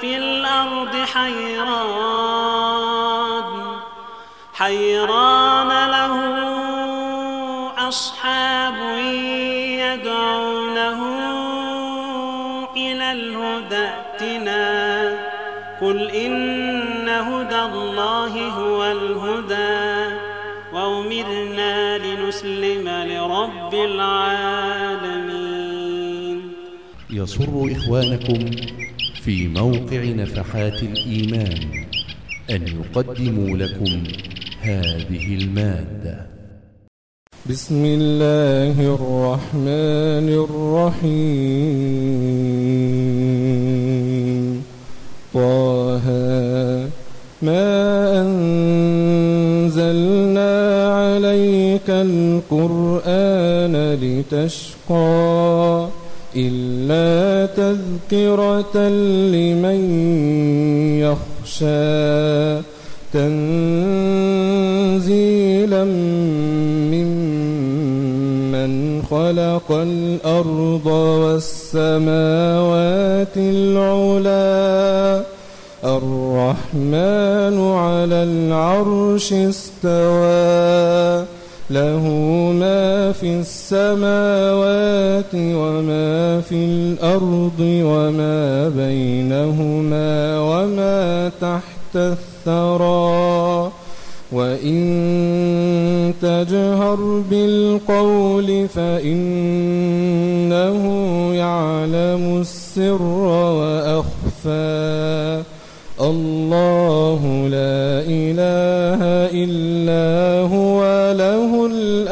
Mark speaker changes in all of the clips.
Speaker 1: في الأرض حيران حيران له أصحاب يدعونه إلى الهدى ائتنا. قل إن هدى الله هو الهدى وأمرنا لنسلم لرب العالمين.
Speaker 2: يسر إخوانكم في موقع نفحات الإيمان أن يقدموا لكم هذه المادة.
Speaker 3: بسم الله الرحمن الرحيم. طه ما أنزلنا عليك القرآن لتشقى إلا تذكرة لمن يخشى تنزيلا ممن خلق الأرض والسماوات العلا. الرحمن على العرش استوى. له ما في السماوات وما في الأرض وما بينهما وما تحت الثرى. وإن تجهر بالقول فإنه يعلم السر وأخفى. الله لا إله إلا هو.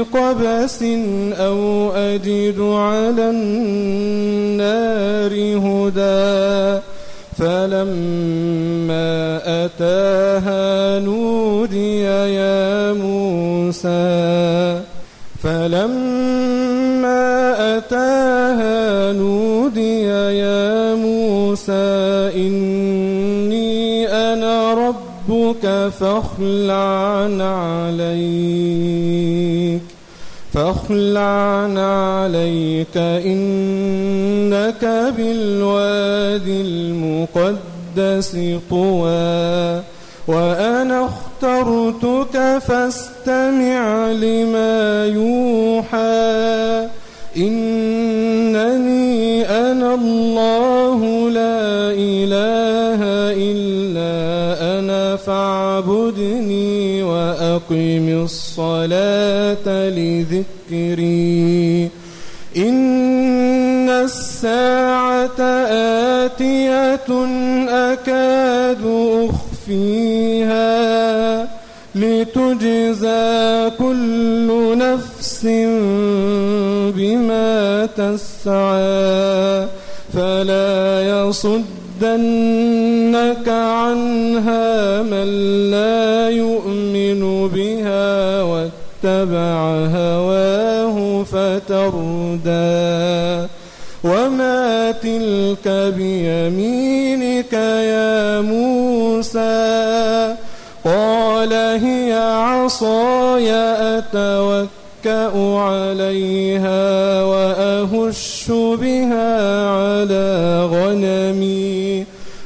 Speaker 3: بقبس أو أجد على النار هدى فلما أتاها نودي يا موسى فلما أتاها نودي يا موسى إني أنا ربك فاخلع عليك. فاخلع عليك إنك بالوادي المقدس طوى وأنا اخترتك فاستمع لما يوحى إنني أنا الله لا إله فاعبدني وأقم الصلاة لذكري. إن الساعة آتية أكاد أخفيها. لتجزى كل نفس بما تسعى. فلا يصدنك عنها من لا يؤمن بها واتبع هواه فتردى. وما تلك بيمينك يا موسى؟ قال هي عصاي أتوكأ عليها وأهش بها على غنمي.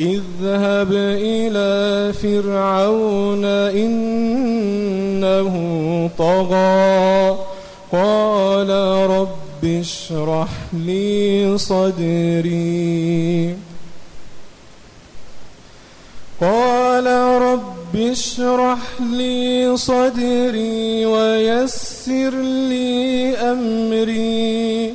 Speaker 3: اذهب إلى فرعون إنه طغى. قال رب اشرح لي صدري. قال رب اشرح لي صدري ويسر لي أمري.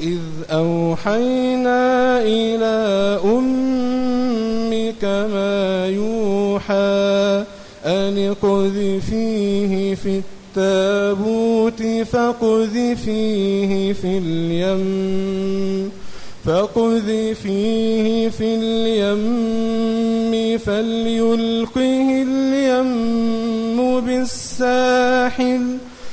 Speaker 3: إذ أوحينا إلى أمك ما يوحى أن قذفيه في التابوت فقذفيه في اليم فقذفيه في اليم فليلقه اليم بالساحل.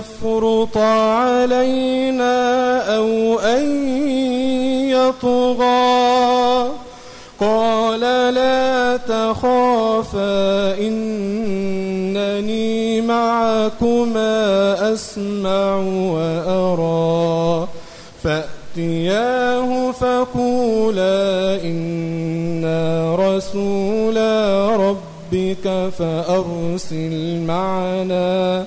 Speaker 3: يفرط علينا أو أن يطغى قال لا تخافا إنني معكما أسمع وأرى فأتياه فقولا إنا رسولا ربك فأرسل معنا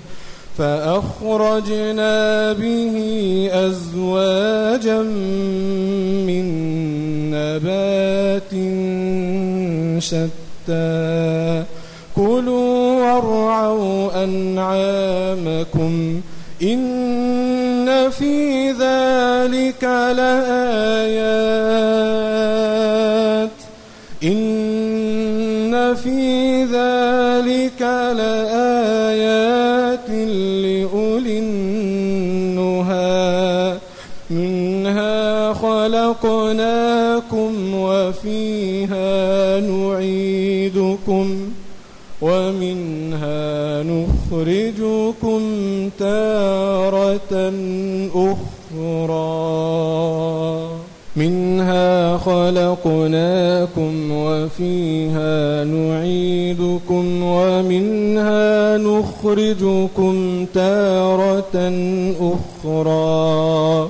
Speaker 3: فأخرجنا به أزواجا من نبات شتى. كلوا وارعوا أنعامكم إن في ذلك لآيات. إن في ذلك خلقناكم وفيها نعيدكم ومنها نخرجكم تارة أخرى. منها خلقناكم وفيها نعيدكم ومنها نخرجكم تارة أخرى.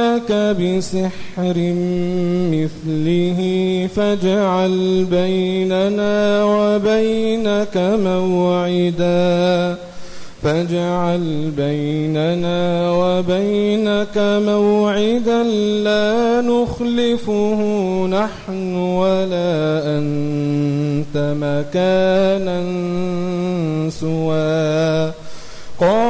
Speaker 3: فلنأتينك بسحر مثله فاجعل بيننا وبينك موعدا. فاجعل بيننا وبينك موعدا لا نخلفه نحن ولا أنت مكانا سوى. قال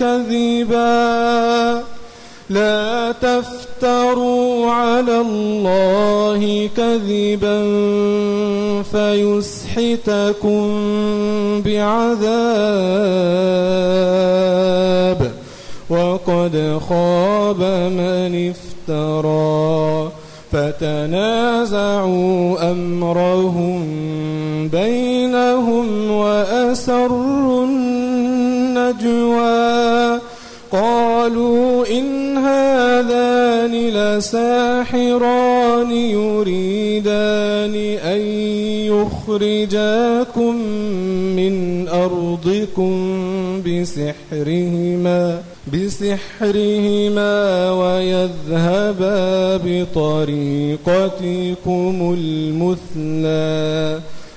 Speaker 3: كذبا. لا تفتروا على الله كذبا فيسحتكم بعذاب. وقد خاب من افترى. فتنازعوا أمرهم بينهم وأسروا النجوى. قالوا إن هذان لساحران يريدان أن يخرجاكم من أرضكم بسحرهما بسحرهما ويذهبا بطريقتكم المثلى.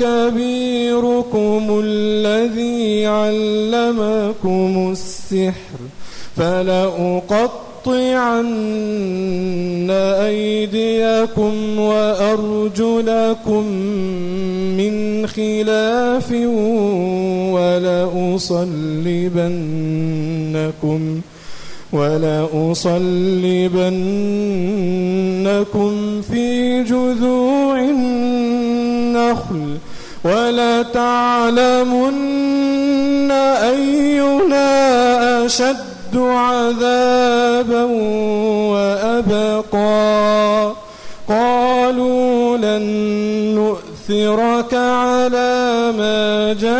Speaker 3: لكبيركم الذي علمكم السحر فلأقطعن أيديكم وأرجلكم من خلاف ولأصلبنكم ولأصلبنكم في جذوع النخل ولتعلمن أينا أشد عذابا وأبقى. قالوا لن نؤثرك على ما جاءنا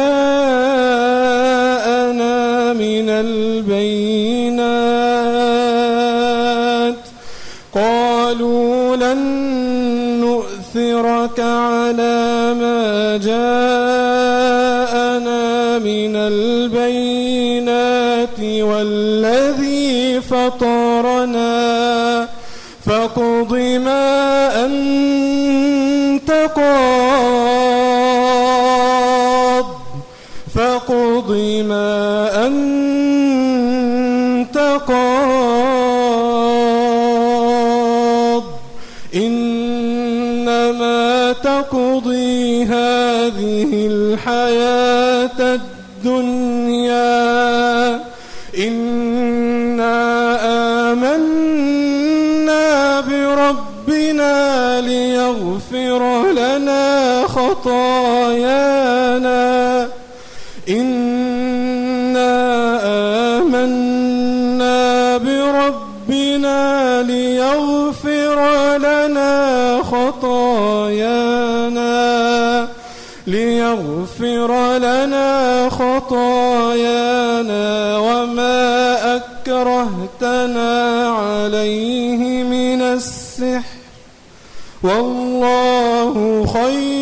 Speaker 3: من البينات. نؤثرك على ما جاءنا من البينات والذي فطرنا فاقض ما أنت قاض ليغفر لنا خطايانا. إنا آمنا بربنا ليغفر لنا خطايانا. ليغفر لنا خطايانا وما أكرهتنا عليه من السحر. والله خير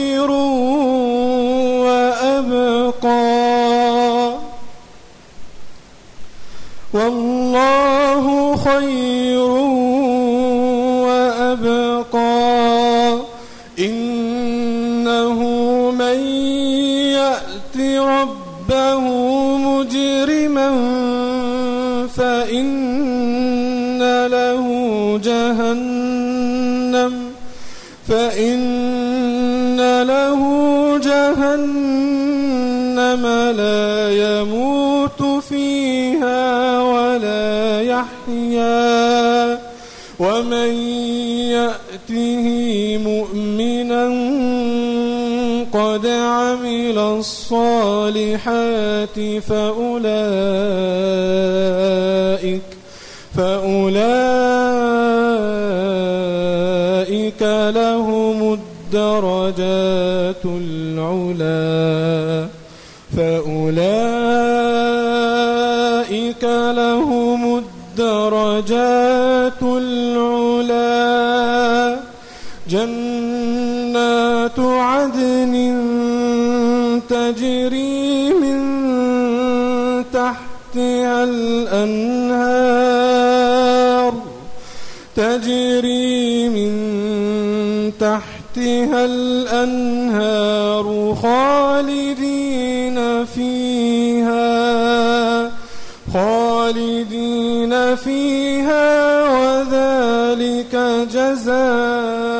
Speaker 3: يأته مؤمنا قد عمل الصالحات فأولئك فأولئك لهم الدرجات العلا فأولئك لهم الدرجات العلا عدن تجري من تحتها الأنهار تجري من تحتها الأنهار خالدين فيها خالدين فيها وذلك جزاء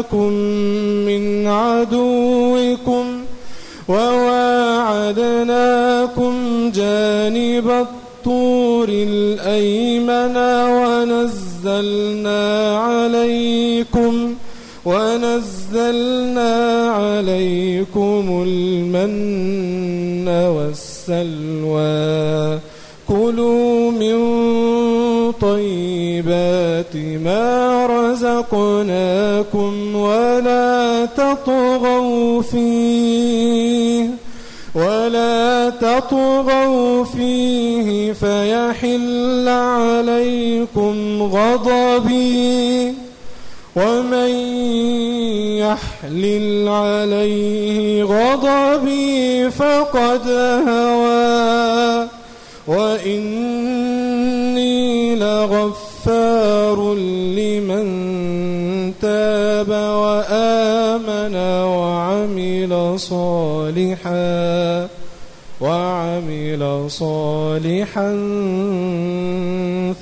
Speaker 3: أنجيناكم من عدوكم وواعدناكم جانب الطور الأيمن ونزلنا عليكم ونزلنا عليكم المن والسلوى. كلوا من طيبات ما رزقناكم ولا تطغوا فيه ولا تطغوا فيه فيحل عليكم غضبي ومن يحلل عليه غضبي فقد هوى وإني لغفار لمن تاب وآمن وعمل صالحا وعمل صالحا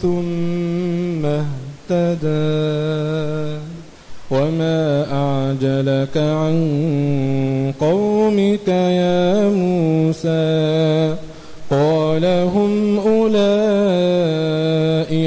Speaker 3: ثم اهتدى. وما أعجلك عن قومك يا موسى؟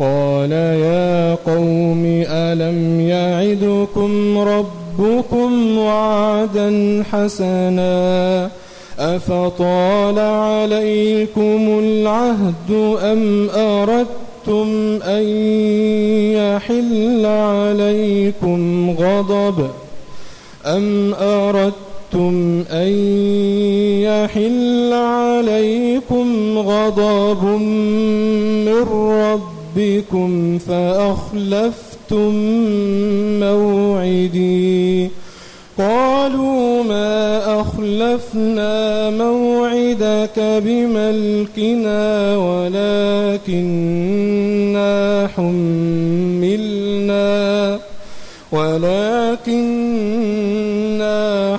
Speaker 3: قال يا قوم ألم يعدكم ربكم وعدا حسنا؟ أفطال عليكم العهد أم أردتم أن يحل عليكم غضب؟ أم أردتم أن يحل عليكم غضب من ربكم فأخلفتم موعدي. قالوا ما أخلفنا موعدك بملكنا ولكننا حملنا ولكننا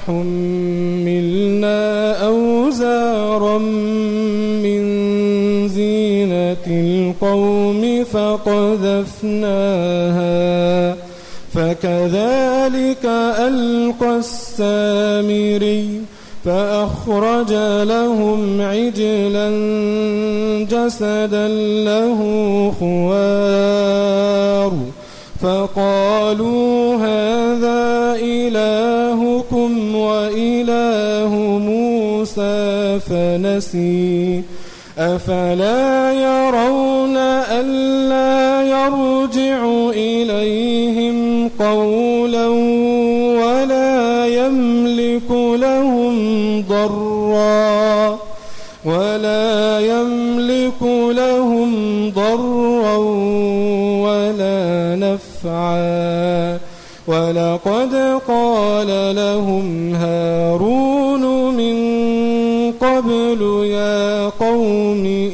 Speaker 3: حملنا أوزارا من زينة القوم. فقذفناها فكذلك ألقى السامري فأخرج لهم عجلا جسدا له خوار. فقالوا هذا إلهكم وإله موسى فنسي. أفلا يرون ألا يرجع إليهم قولا ولا يملك لهم ضرا ولا يملك لهم ضرا ولا نفعا. ولقد قال لهم هارون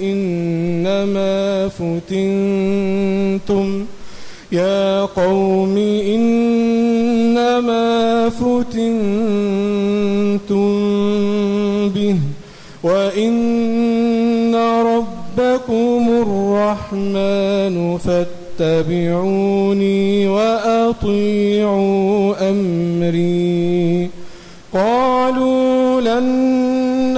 Speaker 3: إنما فتنتم يا قوم إنما فتنتم به وإن ربكم الرحمن فاتبعوني وأطيعوا أمري قالوا لن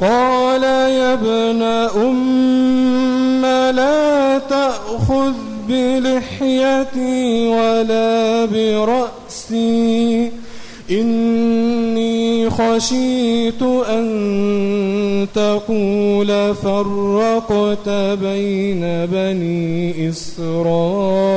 Speaker 3: قال يا ابن أم لا تأخذ بلحيتي ولا برأسي. إني خشيت أن تقول فرقت بين بني إسرائيل.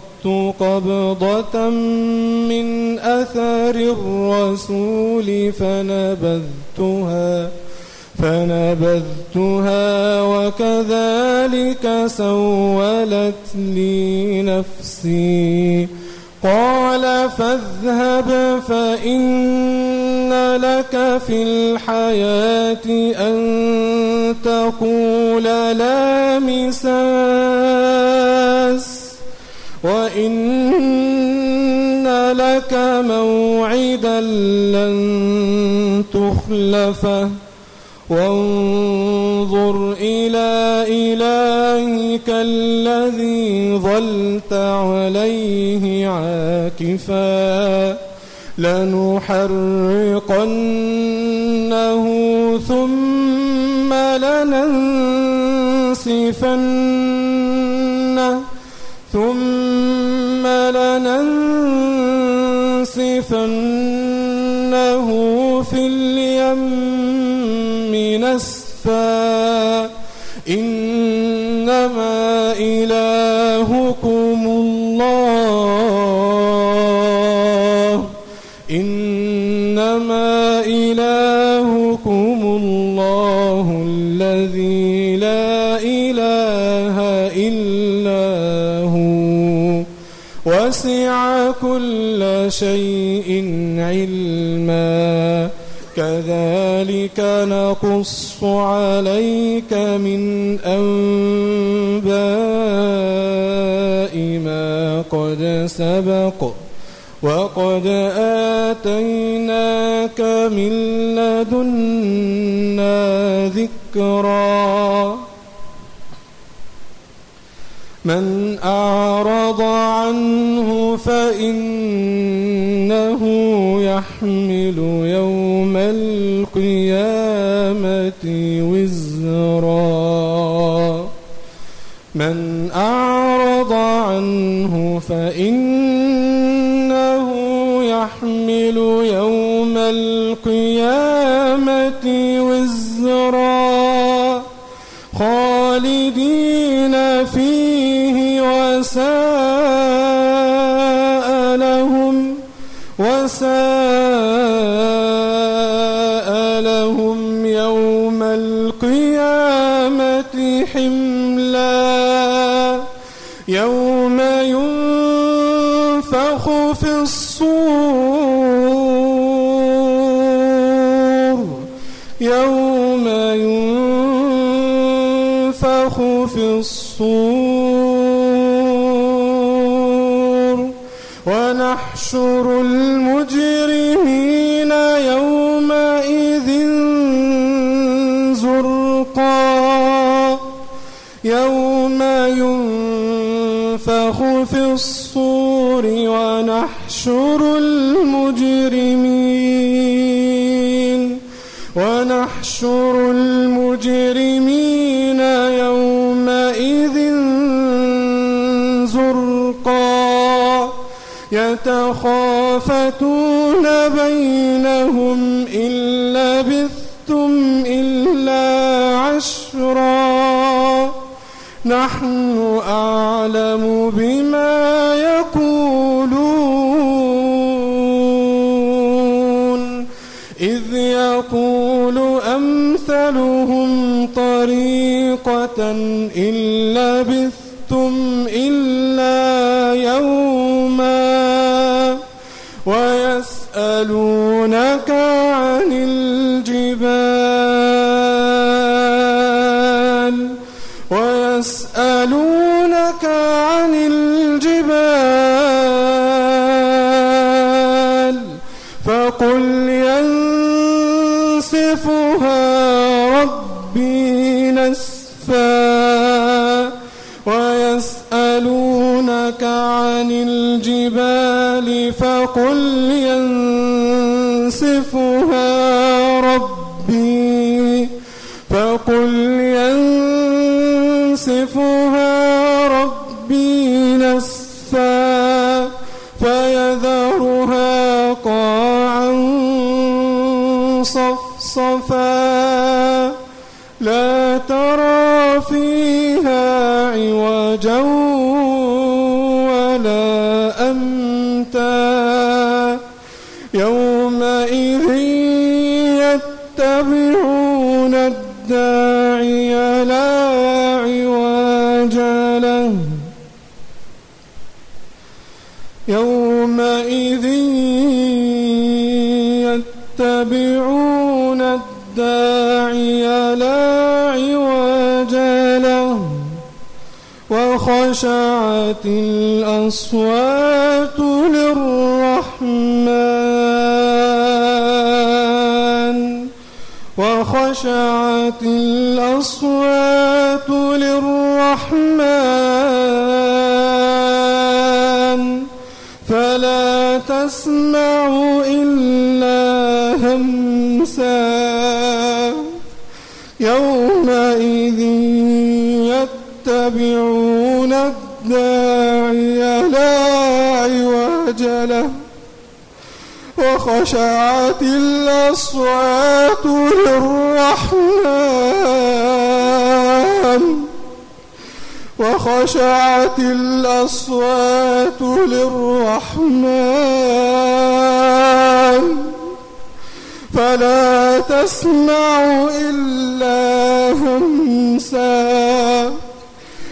Speaker 3: قبضة من أثر الرسول فنبذتها فنبذتها وكذلك سولت لي نفسي. قال فاذهب فإن لك في الحياة أن تقول لا مساس. وإن لك موعدا لن تخلفه وانظر إلى إلهك الذي ظلت عليه عاكفا لنحرقنه ثم لننسفنه ثم لننسفنه في اليم نسفا إنما إلهكم كل شيء علما. كذلك نقص عليك من أنباء ما قد سبق وقد آتيناك من لدنا ذكرا. من أعرض عنه فإنه يحمل يوم القيامة وزرا. من أعرض عنه فإنه يحمل يوم القيامة وزرا. خالدين فيه coração. نحن أعلم بما يقولون. إذ يقول أمثلهم طريقة إن لبثتم الجبال يتبعون الداعي لا عوج له وخشعت الأصوات للرحمن وخشعت الأصوات للرحمن. يتبعون الداعي لا عوج له. وخشعت الأصوات للرحمن. وخشعت الأصوات للرحمن. فلا تسمع إلا همسا.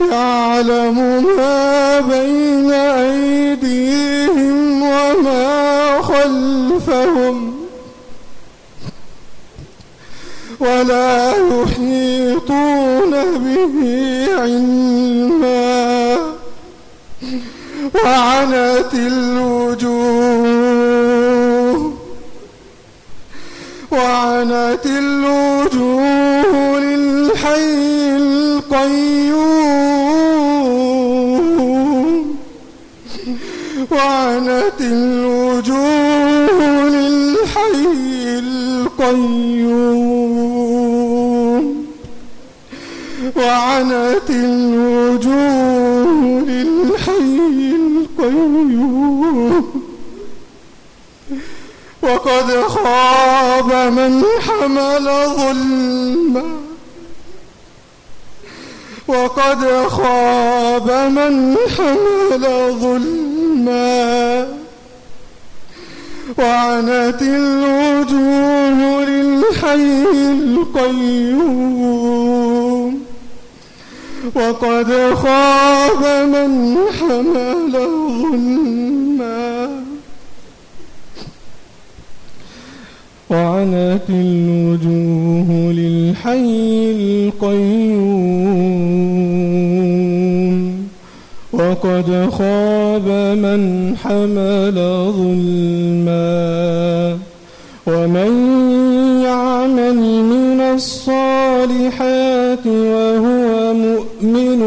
Speaker 3: يعلم ما بين أيديهم وما خلفهم ولا يحيطون به علما وعنت الوجوه وعنت الوجوه للحي القيوم وعنت الوجوه للحي القيوم. وعنت الوجوه للحي القيوم. وقد خاب من حمل ظلما. وقد خاب من حمل ظلما. وعنت الوجوه للحي القيوم. وقد خاب من حمل ظلما وعنت الوجوه للحي القيوم. وقد خاب من حمل ظلما ومن يعمل من الصالحات وهو مؤمن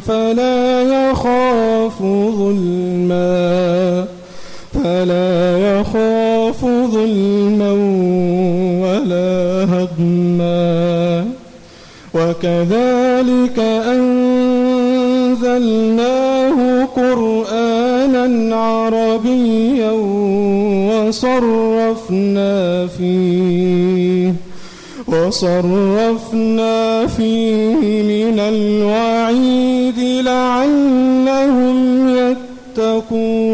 Speaker 3: فلا يخاف ظلما فلا يخاف ظلما ولا هضما وكذلك أنزلناه وصرفنا فيه وصرفنا فيه من الوعيد لعلهم يتقون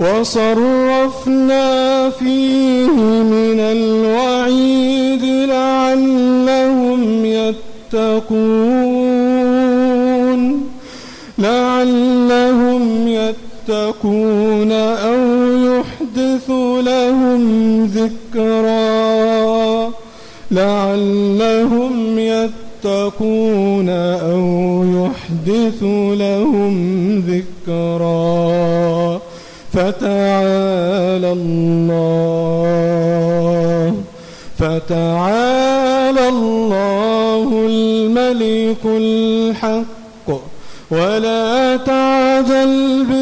Speaker 3: وصرفنا فيه من الوعيد لعلهم يتقون. يتقون أو يحدث لهم ذكرا لعلهم يتقون أو يحدث لهم ذكرا فتعالى الله فتعالى الله الملك الحق ولا تعجل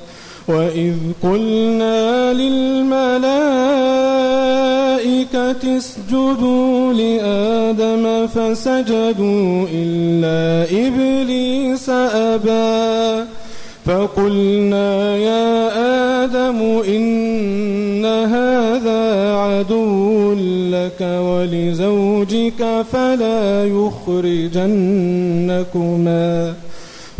Speaker 3: وإذ قلنا للملائكة اسجدوا لآدم فسجدوا إلا إبليس أبى. فقلنا يا آدم إن هذا عدو لك ولزوجك فلا يخرجنكما.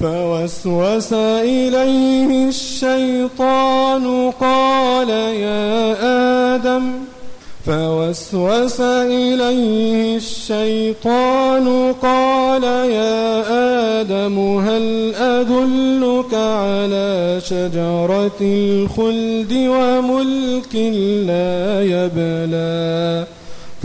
Speaker 3: فوسوس إليه الشيطان قال يا آدم فوسوس إليه الشيطان قال يا آدم هل أدلك على شجرة الخلد وملك لا يبلى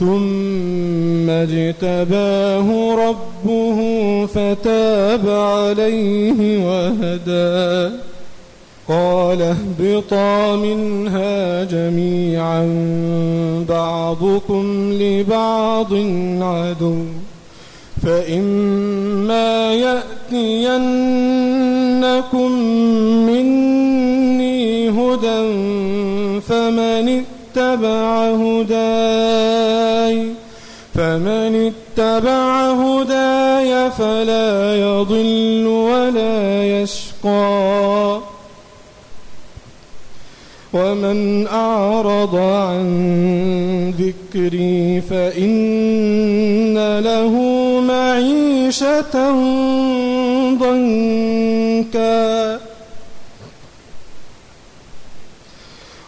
Speaker 3: ثم اجتباه ربه فتاب عليه وهدى. قال اهبطا منها جميعا بعضكم لبعض عدو. فإما يأتينكم مني هدى فمن اتبع هداي. فمن اتبع هداي فلا يضل ولا يشقى. ومن أعرض عن ذكري فإن له معيشة ضنكا.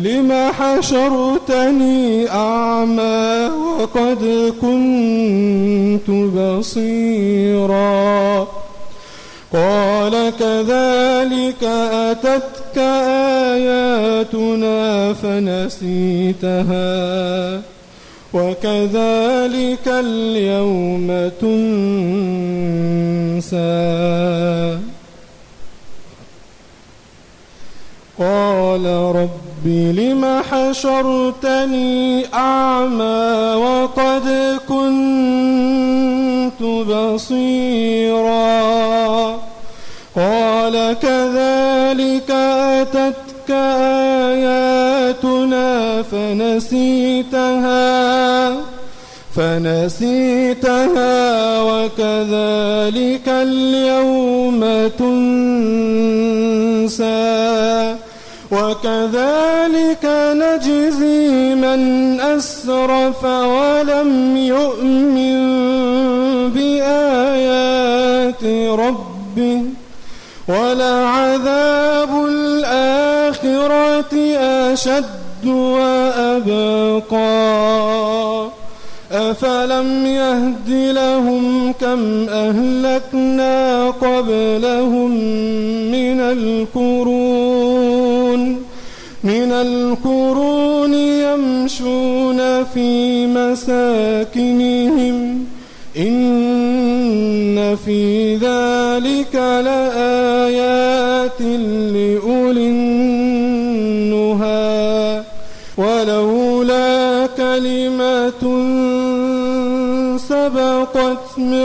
Speaker 3: لم حشرتني أعمى وقد كنت بصيرا. قال كذلك أتتك آياتنا فنسيتها. وكذلك اليوم تنسى. قال رب لم حشرتني أعمى وقد كنت بصيرا قال كذلك أتتك آياتنا فنسيتها فنسيتها وكذلك اليوم تنسى وكذلك نجزي من أسرف ولم يؤمن بآيات ربه ولعذاب الآخرة أشد وأبقى. أفلم يهد لهم كم أهلكنا قبلهم من القرون القرون يمشون في مساكنهم. إن في ذلك لآيات لأولي النهى. ولولا كلمة سبقت من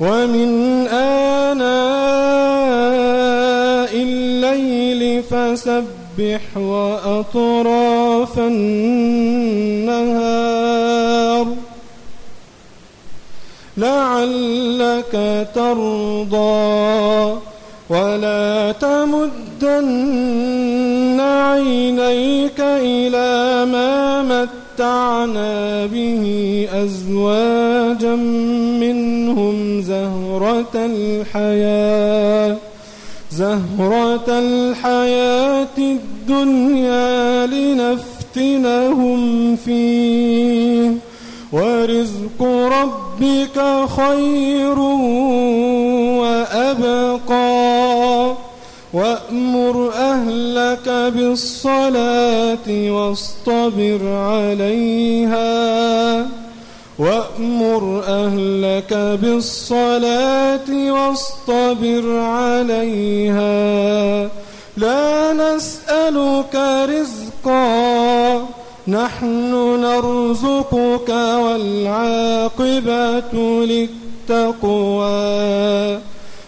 Speaker 3: ومن آناء الليل فسبح وأطراف النهار. لعلك ترضى ولا تمدن عينيك إلى ما متعنا به أزواجا منهم زهرة الحياة زهرة الحياة الدنيا لنفتنهم فيه. ورزق ربك خير وأبقى. وأمر أهلك بالصلاة واصطبر عليها. وأمر أهلك بالصلاة واصطبر عليها. لا نسألك رزقا نحن نرزقك والعاقبة للتقوى.